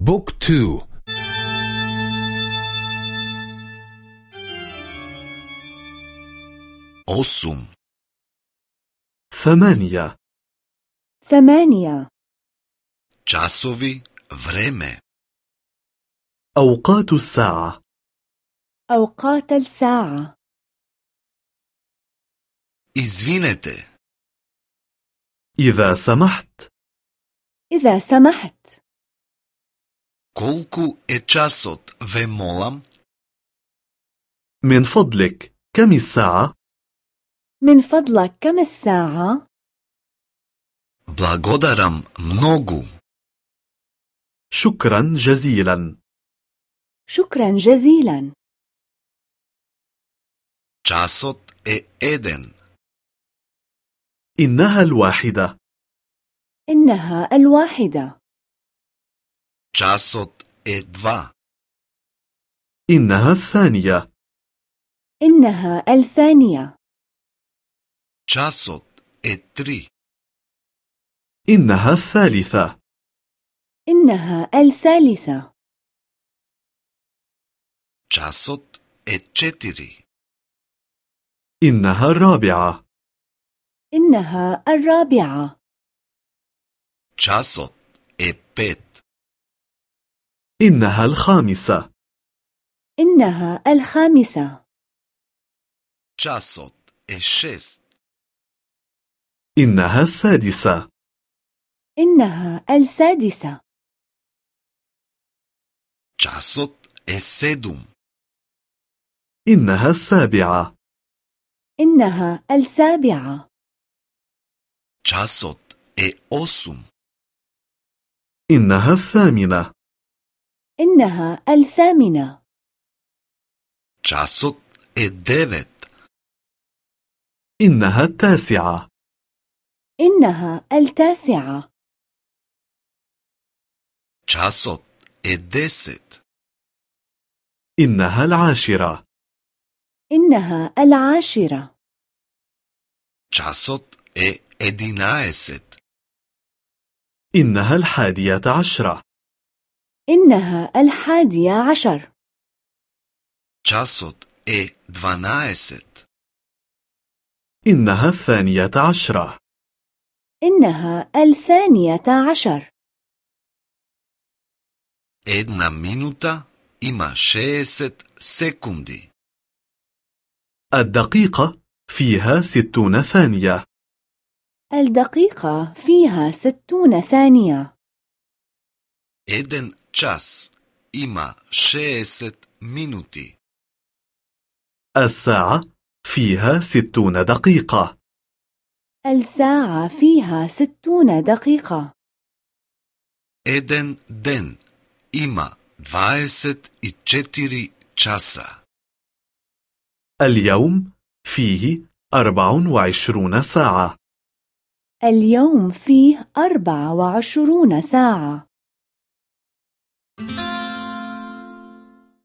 بوك تو أوسم ثمانية. ثمانية. časovi vreme. أوقات الساعة. أوقات الساعة. Izvinete. إذا سمحت. إذا سمحت. Kolku je časot ve molam من فضلك كم الساعة؟ من فضلك كم الساعة؟ blagodaram mnogu. شكرا جزيلا شكرا جزيلا časot je eden. إنها الواحدة إنها الواحدة časot je dva. إنها الثانية. إنها الثانية. Časot je tri. إنها الثالثة. إنها الثالثة. Časot je četiri. إنها الرابعة. إنها الرابعة. Časot je pet إنها الخامسة. إنها الخامسة. Časot šest. إنها السادسة. إنها السادسة. Časot sedum إنها السابعة. إنها السابعة. Časot je osum إنها الثامنة. إنها الثامنة. Časot je devet. إنها التاسعة. إنها التاسعة. Časot je deset. إنها العاشرة. إنها العاشرة. Časot je edinaeset إنها الحادية عشرة. إنها الحادية عشر časot je dvanaeset إنها الثانية عشرة إنها الثانية عشر Една minuta ima 60 sekundi. الدقيقة فيها ستون ثانية الدقيقة فيها ستون ثانية Jedan čas ima 60 minuti. الساعة فيها ستون دقيقة الساعة فيها ستون دقيقة Jedan den ima 24 časa. اليوم فيه أربع وعشرون ساعة اليوم فيه أربع وعشرون ساعة